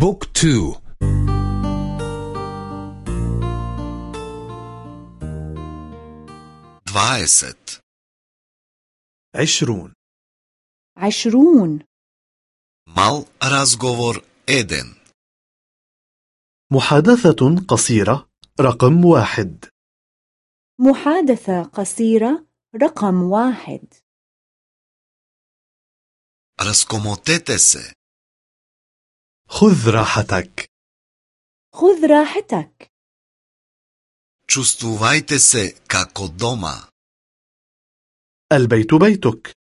book two. дваесет عشرون. عشرون. мал разговор еден محادثة قصيرة رقم واحد. محادثة قصيرة رقم واحد. راسكوموتيتسي خذ راحتك خذ راحتك Чувствувајте се како дома. البيت بيتك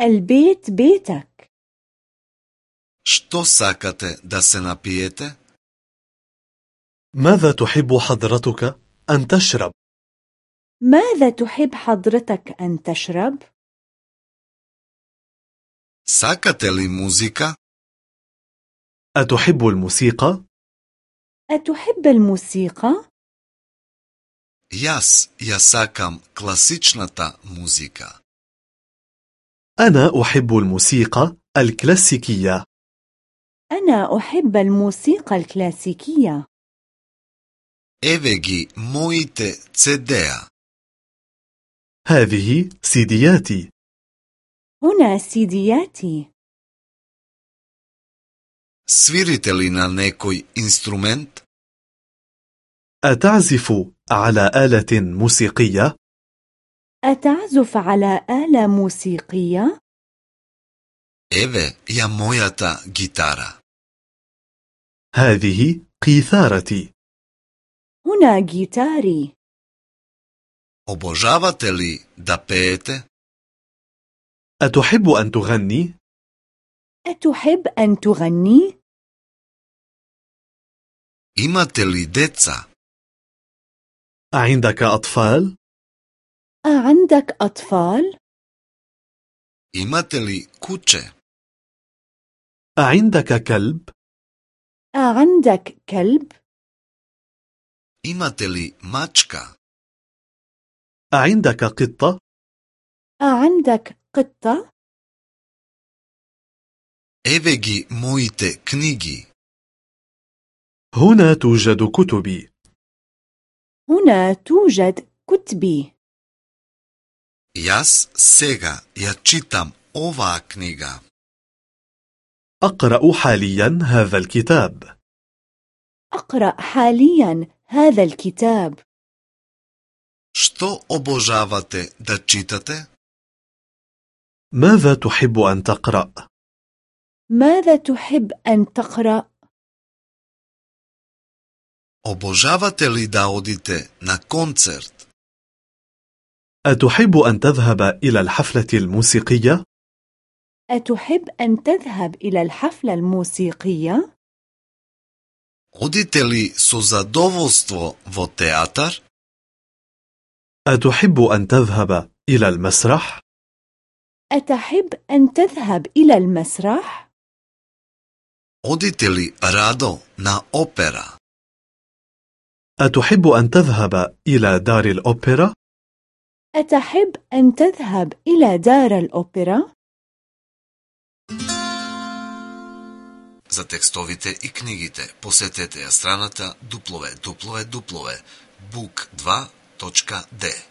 البيت بيتك Што сакате да се напиете? ماذا تحب حضرتك أن تشرب؟ ماذا تحب حضرتك أن تشرب؟ Сакате ли музика? أتحب الموسيقى؟ أتحب الموسيقى؟ Јас ја сакам класичната музика. أنا أحب الموسيقى الكلاسيكية أنا أحب الموسيقى الكلاسيكية Еве ги моите CD-а. هذه سيدياتي هنا سيدياتي Свирите ли на некој инструмент? أتعزف على آلة موسيقية؟ أتعزف على آلة موسيقية؟ Еве ја мојата гитара. هذه قيثارتي هنا جيتاري Обожавате ли да пеете? أتحب أن تغني؟ أتحب أن تغني؟ Имате ли деца? أعندك أطفال؟ أعندك أطفال؟ Имате ли куче? أعندك كلب؟ أعندك كلب؟ Имате ли мачка? أعندك قطة؟ أعندك قطة؟ Еве ги моите книги. هنا توجد كتبي هنا توجد كتبي Јас сега ја читам оваа книга. أقرأ حاليا هذا الكتاب أقرأ حاليا هذا الكتاب Што обожавате да читате? ماذا تحب أن تقرأ؟ ماذا تحب أن تقرأ؟ Обожавате ли да одите на концерт? أتحب أن تذهب إلى الحفلة الموسيقية؟ أتحب أن تذهب إلى الحفلة الموسيقية؟ Одите ли со задоволство во театар? أتحب أن تذهب إلى المسرح؟ أتحب أن تذهب إلى المسرح؟ Одите ли радо на опера? أتحب أن تذهب إلى دار الأوبرا؟ أتحب أن تذهب إلى دار الأوبرا؟ За текстовите и книгите посетете ја страната www.book2.de